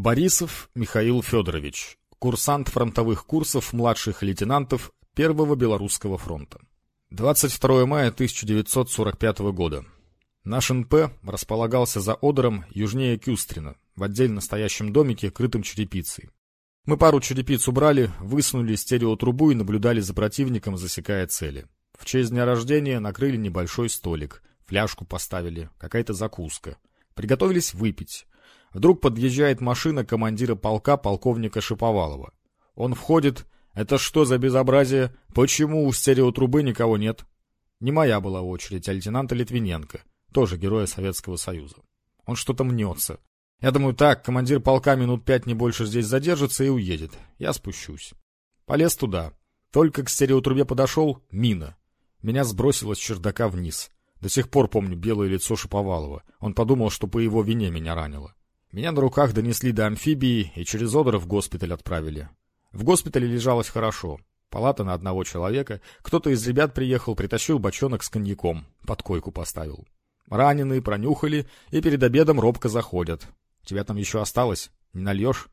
Борисов Михаил Федорович, курсант фронтовых курсов младших лейтенантов Первого Белорусского фронта. 22 мая 1945 года. Наш НП располагался за Одером южнее Кюстрина, в отдельно стоящем домике, крытым черепицей. Мы пару черепиц убрали, высунули стереотрубу и наблюдали за противником, засекая цели. В честь дня рождения накрыли небольшой столик, фляжку поставили, какая-то закуска. Приготовились выпить. Вдруг подъезжает машина командира полка полковника Шиповалова. Он входит. Это что за безобразие? Почему у стереотрубы никого нет? Не моя была очередь, а лейтенанта Литвиненко, тоже героя Советского Союза. Он что-то мнется. Я думаю, так, командир полка минут пять не больше здесь задержится и уедет. Я спущусь. Полез туда. Только к стереотрубе подошел — мина. Меня сбросило с чердака вниз. До сих пор помню белое лицо Шиповалова. Он подумал, что по его вине меня ранило. Меня на руках донесли до амфибии и через Одера в госпиталь отправили. В госпитале лежалось хорошо. Палата на одного человека. Кто-то из ребят приехал, притащил бочонок с коньяком. Под койку поставил. Раненые пронюхали и перед обедом робко заходят. Тебя там еще осталось? Не нальешь?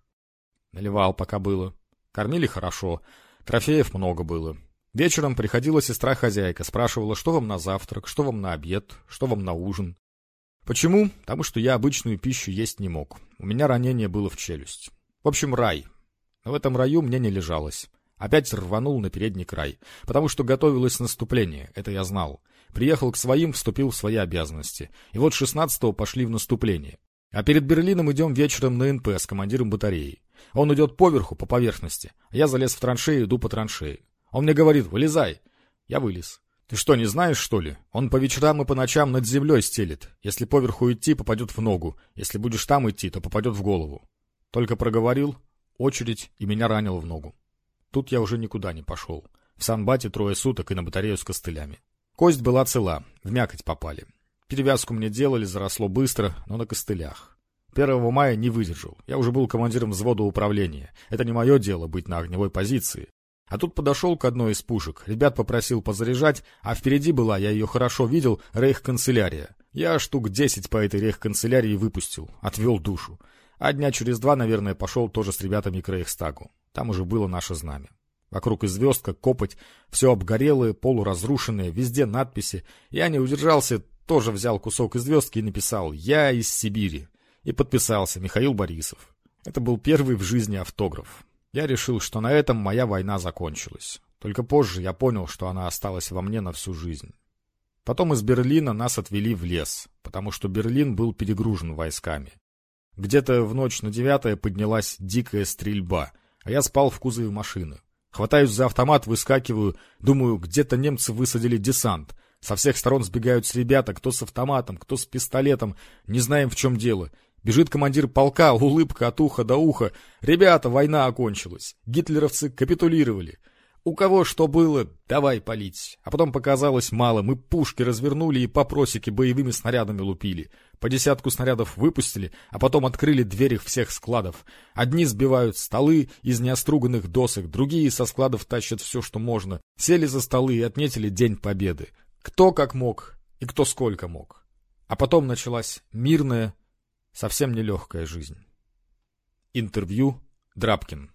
Наливал, пока было. Кормили хорошо. Трофеев много было. Вечером приходила сестра-хозяйка, спрашивала, что вам на завтрак, что вам на обед, что вам на ужин. Почему? Потому что я обычную пищу есть не мог. У меня ранение было в челюсть. В общем, рай. Но в этом раю мне не лежалось. Опять рванул на передний край, потому что готовилось наступление, это я знал. Приехал к своим, вступил в свои обязанности. И вот 16-го пошли в наступление. А перед Берлином идем вечером на НП с командиром батареи. Он идет поверху, по поверхности. Я залез в траншею, иду по траншеи. Он мне говорит, вылезай. Я вылез. Ты что, не знаешь, что ли? Он по вечерам и по ночам над землей стелит. Если поверху идти, попадет в ногу. Если будешь там идти, то попадет в голову. Только проговорил, очередь, и меня ранило в ногу. Тут я уже никуда не пошел. В Санбате трое суток и на батарею с костылями. Кость была цела, в мякоть попали. Перевязку мне делали, заросло быстро, но на костылях. 1 мая не выдержал. Я уже был командиром взвода управления. Это не мое дело быть на огневой позиции. А тут подошел к одной из пушек, ребят попросил позаряжать, а впереди была, я ее хорошо видел, рейх-канцелярия. Я штук десять по этой рейх-канцелярии выпустил, отвел душу. А дня через два, наверное, пошел тоже с ребятами к рейхстагу. Там уже было наше знамя. Вокруг и звезд, копоть, все обгорелое, полуразрушенное, везде надписи. Я не удержался, тоже взял кусок из звездки и написал «Я из Сибири». И подписался Михаил Борисов. Это был первый в жизни автограф. Я решил, что на этом моя война закончилась. Только позже я понял, что она осталась во мне на всю жизнь. Потом из Берлина нас отвели в лес, потому что Берлин был перегружен войсками. Где-то в ночь на девятое поднялась дикая стрельба, а я спал в кузове машины. Хватаюсь за автомат, выскакиваю, думаю, где-то немцы высадили десант. Со всех сторон сбегаются ребята, кто с автоматом, кто с пистолетом, не знаем в чем дело. Бежит командир полка, улыбка от уха до уха. «Ребята, война окончилась. Гитлеровцы капитулировали. У кого что было, давай палить». А потом показалось мало. Мы пушки развернули и по просеке боевыми снарядами лупили. По десятку снарядов выпустили, а потом открыли двери всех складов. Одни сбивают столы из неоструганных досок, другие со складов тащат все, что можно. Сели за столы и отметили День Победы. Кто как мог и кто сколько мог. А потом началась мирная, совсем нелегкая жизнь. Интервью Драбкин